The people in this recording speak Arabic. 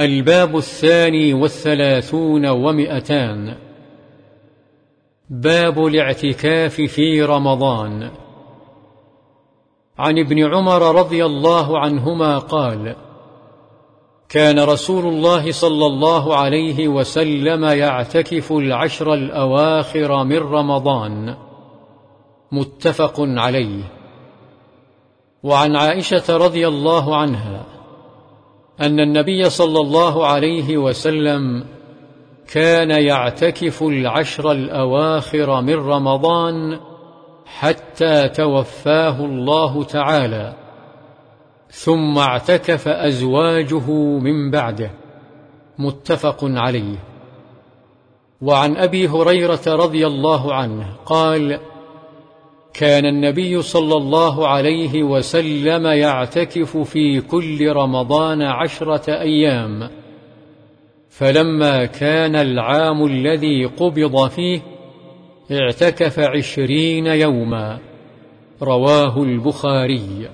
الباب الثاني والثلاثون ومئتان. باب الاعتكاف في رمضان. عن ابن عمر رضي الله عنهما قال كان رسول الله صلى الله عليه وسلم يعتكف العشر الأواخر من رمضان. متفق عليه. وعن عائشة رضي الله عنها أن النبي صلى الله عليه وسلم كان يعتكف العشر الأواخر من رمضان حتى توفاه الله تعالى ثم اعتكف أزواجه من بعده متفق عليه. وعن أبي هريرة رضي الله عنه قال كان النبي صلى الله عليه وسلم يعتكف في كل رمضان عشرة أيام. فلما كان العام الذي قبض فيه اعتكف عشرين يوما. رواه البخاري.